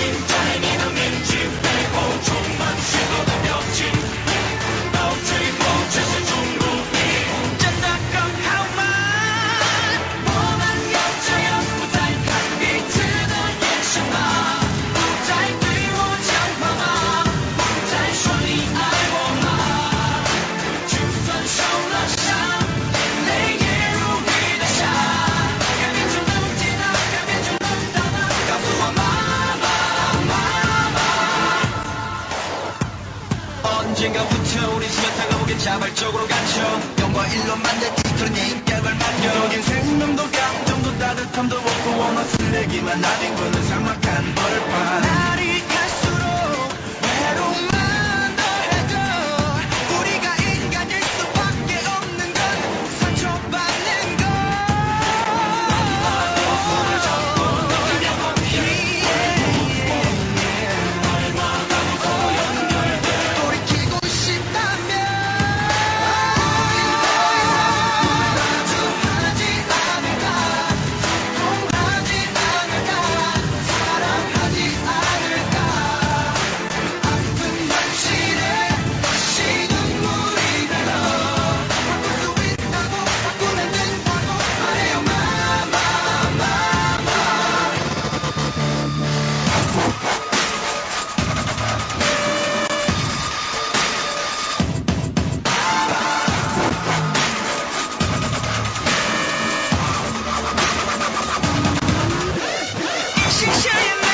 Imagine 내가부터 우리 시간 타가오게 자발적으로 갇혀 영과 일로 만든 그런 예인격을 만겨 여긴 생명도 감정도 따뜻함도 없고 원어 쓰레기만 아닌 거는 show you.